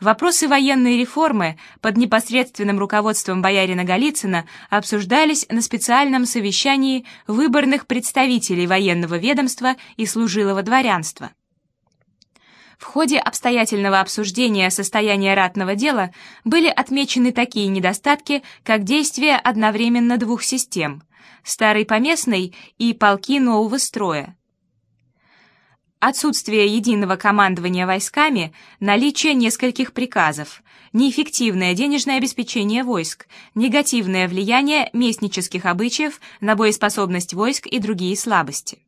Вопросы военной реформы под непосредственным руководством боярина Голицына обсуждались на специальном совещании выборных представителей военного ведомства и служилого дворянства. В ходе обстоятельного обсуждения состояния ратного дела были отмечены такие недостатки, как действие одновременно двух систем – старой поместной и полки нового строя, Отсутствие единого командования войсками, наличие нескольких приказов, неэффективное денежное обеспечение войск, негативное влияние местнических обычаев на боеспособность войск и другие слабости.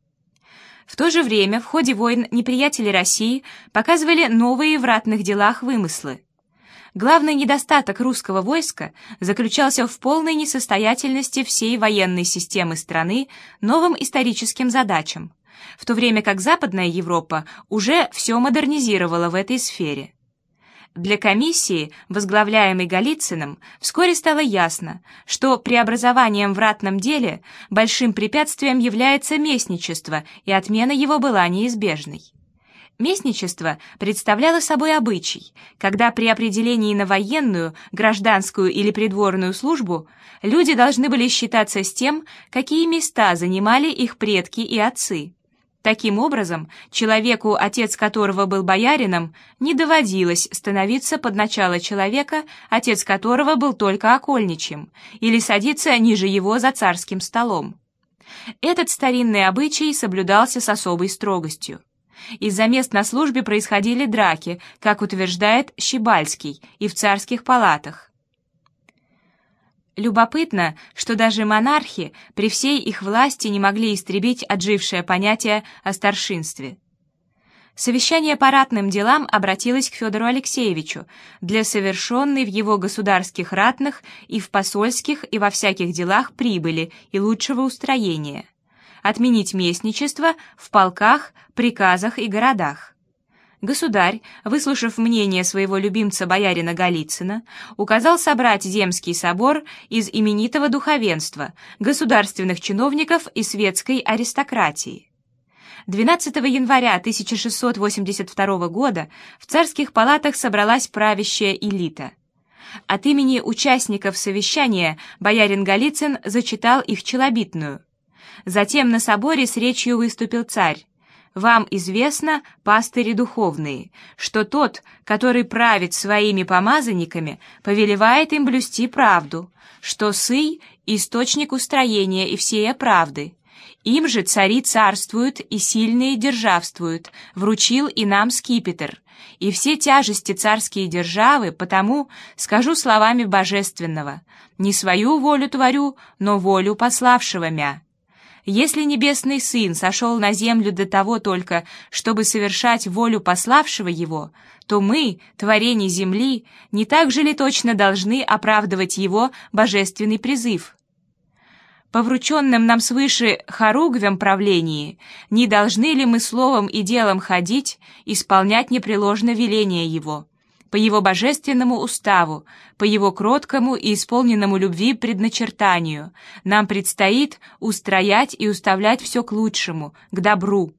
В то же время в ходе войн неприятели России показывали новые в ратных делах вымыслы. Главный недостаток русского войска заключался в полной несостоятельности всей военной системы страны новым историческим задачам, в то время как Западная Европа уже все модернизировала в этой сфере. Для комиссии, возглавляемой Голицыным, вскоре стало ясно, что преобразованием в ратном деле большим препятствием является местничество, и отмена его была неизбежной. Местничество представляло собой обычай, когда при определении на военную, гражданскую или придворную службу люди должны были считаться с тем, какие места занимали их предки и отцы. Таким образом, человеку, отец которого был боярином, не доводилось становиться под начало человека, отец которого был только окольничем, или садиться ниже его за царским столом. Этот старинный обычай соблюдался с особой строгостью. Из-за мест на службе происходили драки, как утверждает Щебальский, и в царских палатах. Любопытно, что даже монархи при всей их власти не могли истребить отжившее понятие о старшинстве. Совещание по ратным делам обратилось к Федору Алексеевичу для совершенной в его государских ратных и в посольских и во всяких делах прибыли и лучшего устроения, отменить местничество в полках, приказах и городах. Государь, выслушав мнение своего любимца боярина Голицына, указал собрать Земский собор из именитого духовенства, государственных чиновников и светской аристократии. 12 января 1682 года в царских палатах собралась правящая элита. От имени участников совещания боярин Голицын зачитал их челобитную. Затем на соборе с речью выступил царь, вам известно, пастыри духовные, что тот, который правит своими помазанниками, повелевает им блюсти правду, что сый — источник устроения и всея правды. Им же цари царствуют и сильные державствуют, вручил и нам скипетр, и все тяжести царские державы, потому скажу словами божественного, не свою волю творю, но волю пославшего мя. Если Небесный Сын сошел на землю для того только, чтобы совершать волю пославшего Его, то мы, творение земли, не так же ли точно должны оправдывать Его божественный призыв? По врученным нам свыше хоругвям правлении, не должны ли мы словом и делом ходить, исполнять непреложно веление Его? По его божественному уставу, по его кроткому и исполненному любви предначертанию. Нам предстоит устроять и уставлять все к лучшему, к добру.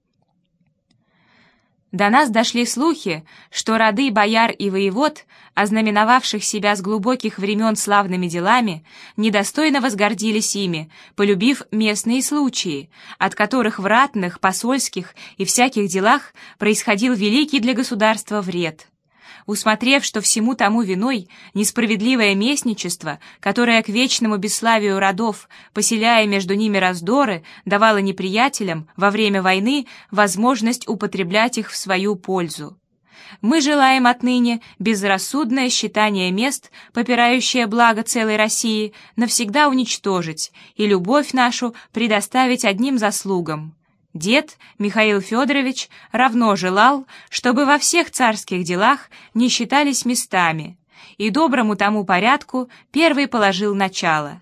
До нас дошли слухи, что роды бояр и воевод, ознаменовавших себя с глубоких времен славными делами, недостойно возгордились ими, полюбив местные случаи, от которых в ратных, посольских и всяких делах происходил великий для государства вред усмотрев, что всему тому виной несправедливое местничество, которое к вечному бесславию родов, поселяя между ними раздоры, давало неприятелям во время войны возможность употреблять их в свою пользу. Мы желаем отныне безрассудное считание мест, попирающее благо целой России, навсегда уничтожить и любовь нашу предоставить одним заслугам. Дед Михаил Федорович равно желал, чтобы во всех царских делах не считались местами, и доброму тому порядку первый положил начало.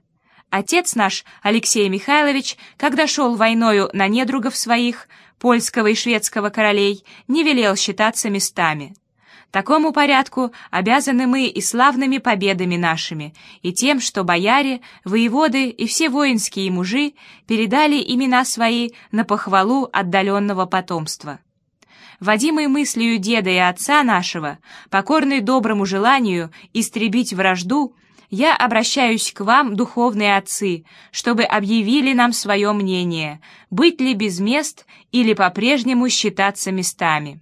Отец наш, Алексей Михайлович, когда шел войною на недругов своих, польского и шведского королей, не велел считаться местами. Такому порядку обязаны мы и славными победами нашими, и тем, что бояре, воеводы и все воинские мужи передали имена свои на похвалу отдаленного потомства. водимый мыслью деда и отца нашего, покорный доброму желанию истребить вражду, я обращаюсь к вам, духовные отцы, чтобы объявили нам свое мнение, быть ли без мест или по-прежнему считаться местами».